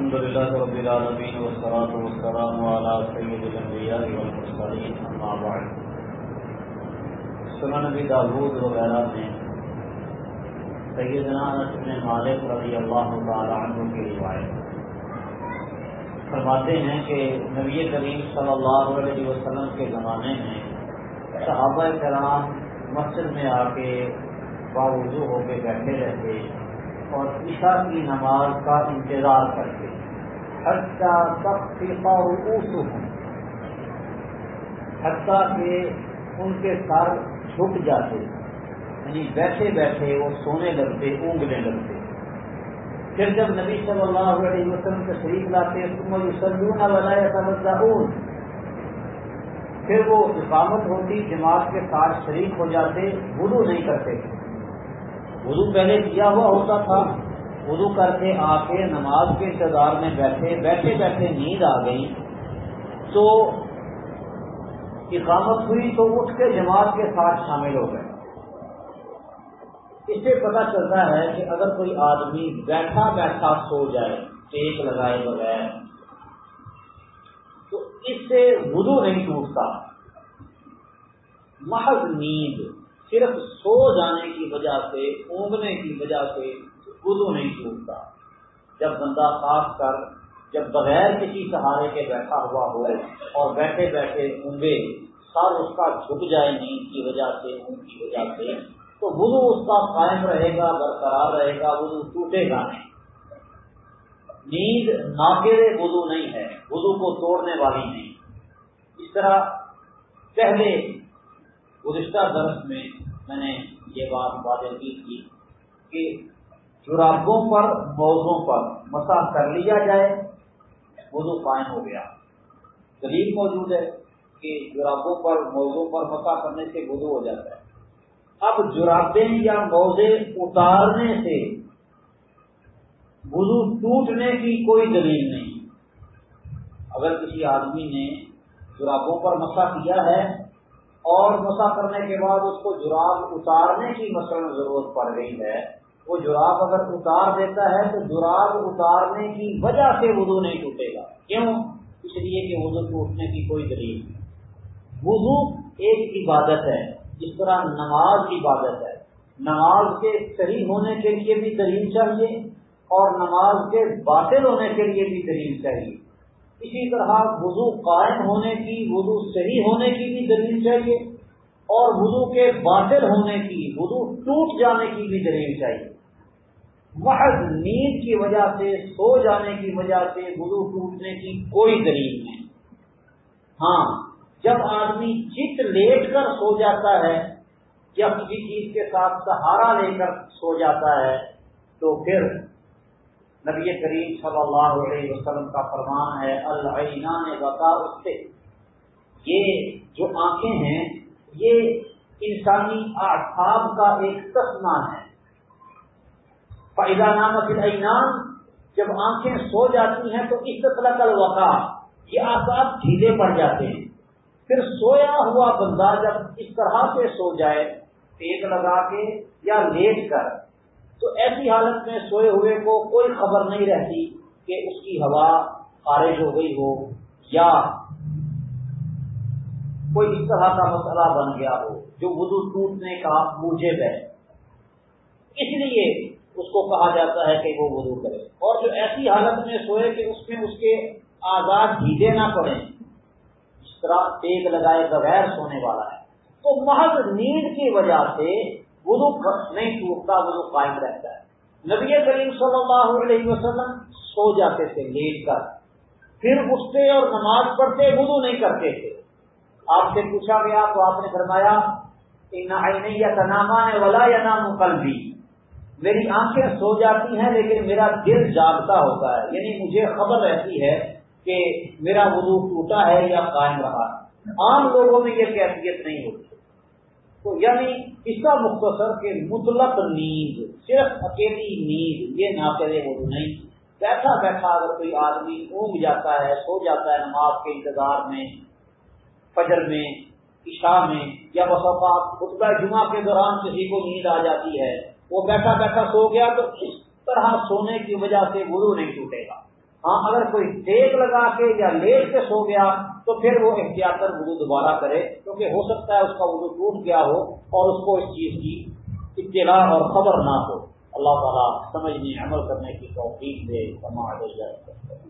الحمد لله رب العالمين والصلاة والسلام على سيد الأنبياء والمرسلين، أما بعد. سنن نبی داود وغیرہ میں سیدنا انس بن مالک رضی اللہ تعالی عنہ کی روایت۔ فرماتے ہیں کہ نبی کریم صلی اللہ علیہ وسلم کے زمانے میں صحابہ کرام مسجد میں آ کے باوضو ہو کے بیٹھے رہتے۔ اور عشاء کی نماز کا انتظار کرتے حتیٰ حتیٰ کہ ان کے سر جھک جاتے یعنی بیٹھے بیٹھے وہ سونے لگتے، اونگنے لگتے۔ پھر جب نبی صلی اللہ علیہ وسلم کے شریف لاتے سلون لگایا تھا پھر وہ اقامت ہوتی، جماعت کے ساتھ شریک ہو جاتے، وضو نہیں کرتے۔ تھے وضو پہلے کیا ہوا ہوتا تھا؟ وضو کر کے آ کے نماز کے انتظار میں بیٹھے بیٹھے بیٹھے نیند آ گئی۔ تو اقامت ہوئی تو اٹھ کے جماعت کے ساتھ شامل ہو گئے۔ اس سے پتا چلتا ہے کہ اگر کوئی آدمی بیٹھا بیٹھا سو جائے، ٹیک لگائے بغیر، تو اس سے وضو نہیں ٹوٹتا۔ محض نیند۔ صرف سو جانے کی وجہ سے، اونگنے کی وجہ سے وضو نہیں ٹوٹتا جب بندہ خاص کر، جب بغیر کسی سہارے کے بیٹھا ہوا ہو اور بیٹھے بیٹھے اونگے، سر اس کا جھک جائے نیند کی وجہ سے اونگ کی وجہ سے، تو وضو اس کا قائم رہے گا، برقرار رہے گا، وضو ٹوٹے گا نہیں۔ نیند ناکرے وضو نہیں ہے، وضو کو توڑنے والی نہیں۔ اس طرح پہلے گزشتہ درس میں میں نے یہ بات واضح کی تھی کہ جرابوں پر، موزوں پر مسا کر لیا جائے وضو قائم ہو گیا۔ دلیل موجود ہے کہ جرابوں پر، موزوں پر مسا کرنے سے وضو ہو جاتا ہے۔ اب جرابیں یا موزے اتارنے سے وضو ٹوٹنے کی کوئی دلیل نہیں۔ اگر کسی آدمی نے جرابوں پر مسا کیا ہے اور مسا کرنے کے بعد اس کو جراب اتارنے کی مثلاً ضرورت پڑ گئی ہے۔ وہ جراب اگر اتار دیتا ہے تو جراب اتارنے کی وجہ سے وضو نہیں ٹوٹے گا۔ کیوں؟ اس لیے کہ وضو ٹوٹنے کی کوئی دلیل نہیں۔ وضو ایک عبادت ہے، جس طرح نماز عبادت ہے۔ نماز کے صحیح ہونے کے لیے بھی دلیل چاہیے اور نماز کے باطل ہونے کے لیے بھی دلیل چاہیے۔ اسی طرح وضو قائم ہونے کی، وضو صحیح ہونے کی بھی دلیل چاہیے اور وضو کے باطل ہونے کی، وضو ٹوٹ جانے کی بھی دلیل چاہیے۔ محض نیند کی وجہ سے، سو جانے کی وجہ سے وضو ٹوٹنے کی کوئی دلیل نہیں۔ ہاں جب آدمی چت لیٹ کر سو جاتا ہے، یا کسی چیز کے ساتھ سہارا لے کر سو جاتا ہے، تو پھر نبی کریم صلی اللہ علیہ وسلم کا فرمان ہے العینا نے بتا اس سے یہ جو آنکھیں ہیں، یہ انسانی آساب کا ایک تسمان ہے۔ فائدہ نام العینان جب آنکھیں سو جاتی ہیں تو اس طرح وقع یہ آساب ڈھیلے پڑ جاتے ہیں۔ پھر سویا ہوا بندہ جب اس طرح سے سو جائے، پیٹ لگا کے یا لیٹ کر تو ایسی حالت میں سوئے ہوئے کو کوئی خبر نہیں رہتی کہ اس کی ہوا خارج ہو گئی ہو یا کوئی اس طرح کا مسئلہ بن گیا ہو، جو وضو ٹوٹنے کا موجب ہے۔ اس لیے اس کو کہا جاتا ہے کہ وہ وضو کرے۔ اور جو ایسی حالت میں سوئے کہ اس میں اس کے آزاد ڈھیلے نہ پڑے، اس طرح ٹیک لگائے بغیر سونے والا ہے۔ تو محض نیند کی وجہ سے وضو نہیں ٹوٹتا، وضو قائم رہتا ہے۔ نبی کریم صلی اللہ علیہ وسلم سو جاتے تھے لیٹ کر پھر اٹھتے اور نماز پڑھتے، وضو نہیں کرتے تھے۔ آپ سے پوچھا گیا، تو آپ نے فرمایا نہیں یا تناما نے ولا یا نام قلبی میری آنکھیں سو جاتی ہیں، لیکن میرا دل جاگتا ہوتا ہے۔ یعنی مجھے خبر رہتی ہے کہ میرا وضو ٹوٹا ہے یا قائم رہا۔ عام لوگوں میں یہ کیفیت نہیں ہوتی۔ تو یعنی اس کا مختصر کہ مطلق نیند، صرف اکیلی نیند، یہ نہ کرے وہ نہیں۔ بیٹھا بیٹھا اگر کوئی آدمی اونگ جاتا ہے، سو جاتا ہے نماز کے انتظار میں، فجر میں، عشاء میں، یا بسوقات خطبہ جمعہ کے دوران کسی کو نیند آ جاتی ہے، وہ بیٹھا بیٹھا سو گیا تو اس طرح سونے کی وجہ سے وضو نہیں ٹوٹے گا۔ ہاں اگر کوئی ٹیک لگا کے یا لیٹ کے سو گیا، تو پھر وہ احتیاط وضو دوبارہ کرے، کیونکہ ہو سکتا ہے اس کا وضو ٹوٹ گیا ہو اور اس کو اس چیز کی اطلاع اور خبر نہ ہو۔ اللہ تعالیٰ سمجھنے، عمل کرنے کی توفیق دے۔ سماج